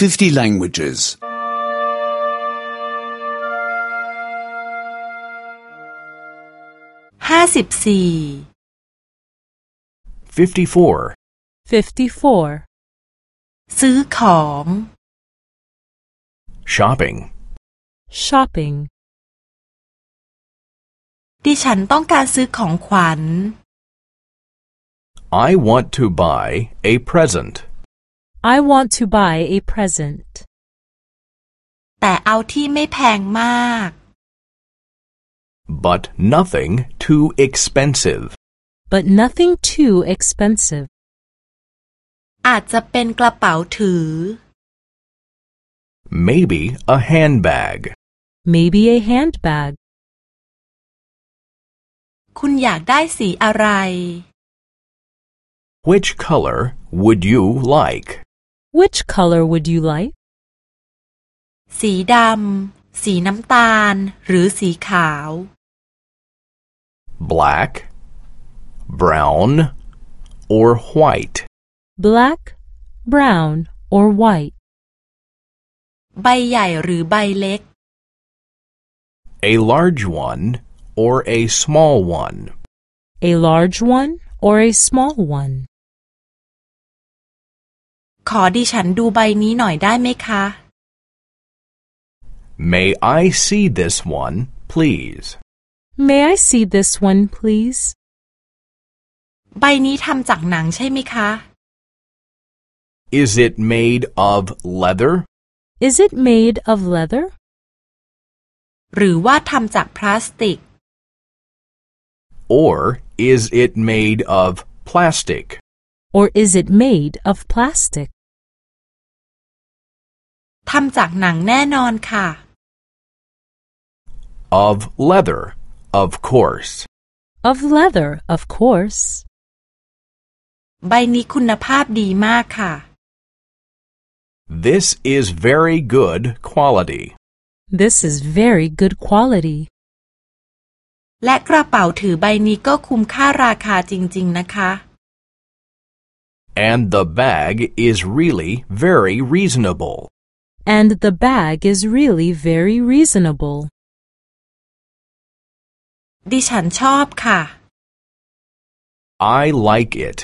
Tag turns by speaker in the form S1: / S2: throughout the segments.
S1: 50 languages.
S2: ห้าสิบสี่
S3: 54.
S4: 54.
S2: ซื้อของ
S3: Shopping.
S4: Shopping.
S2: ดิฉันต้องการซื้อของขวัญ
S3: I want to buy a present.
S4: I want to buy a present.
S2: แต่เอาที่ไม่แพงมาก
S3: But nothing too expensive.
S4: But nothing too expensive.
S2: อาจจะเป็นกระเป๋าถือ
S3: Maybe a handbag.
S4: Maybe a handbag.
S2: คุณอยากได้สีอะไร
S3: Which color would you like?
S4: Which color would you like?
S2: สีดำ สีน้ำตาล หรือสีขาว
S3: Black, brown, or white?
S4: Black, brown, or white?
S2: ใบใหญ่หรือใบเล็ก
S3: A large one or a small one?
S4: A large one or a small one?
S2: ขอดิฉันดูใบนี้หน่อยได้ไหมคะ
S3: May I see this one, please?
S4: May I see this one, please?
S2: ใบนี้ทำจากหนังใช่ไหมคะ
S3: Is it made of leather?
S4: Is it made of leather?
S2: หรือว่าทำจากพลาสติก
S3: Or is it made of plastic?
S4: Or is it made of plastic?
S2: ทำจากหนังแน่นอนค่ะ
S3: Of leather, of course.
S4: Of leather, of course.
S2: ใบนี้คุณภาพดีมากค่ะ
S3: This is very good quality.
S4: This is very good quality.
S2: และกระเป๋าถือใบนี้ก็คุ้มค่าราคาจริง ๆ นะคะ
S3: And the bag is really very reasonable.
S4: And the bag is really very reasonable.
S2: ดิฉันชอบค่ะ
S3: I like it.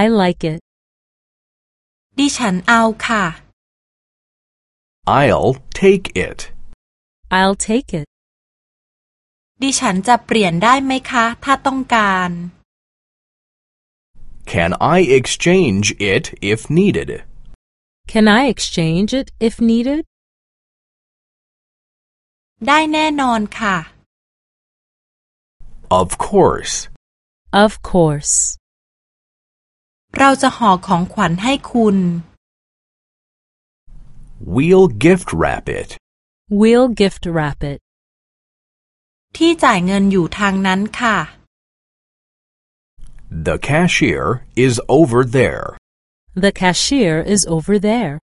S4: I like it.
S2: ดิฉันเอาค่ะ
S3: I'll take it.
S4: I'll take it.
S2: ดิฉันจะเปลี่ยนได้ไหมคะ ถ้าต้องการ
S3: Can I exchange it if needed?
S4: Can I exchange it if needed?
S2: ได้แน่นอนค่ะ
S3: Of course.
S4: Of course.
S2: เราจะห่อของขวัญให้คุณ
S3: We'll gift wrap it.
S4: We'll gift wrap it.
S2: ที่จ่ายเงินอยู่ทางนั้นค่ะ
S3: The cashier is over there.
S4: The cashier is over there.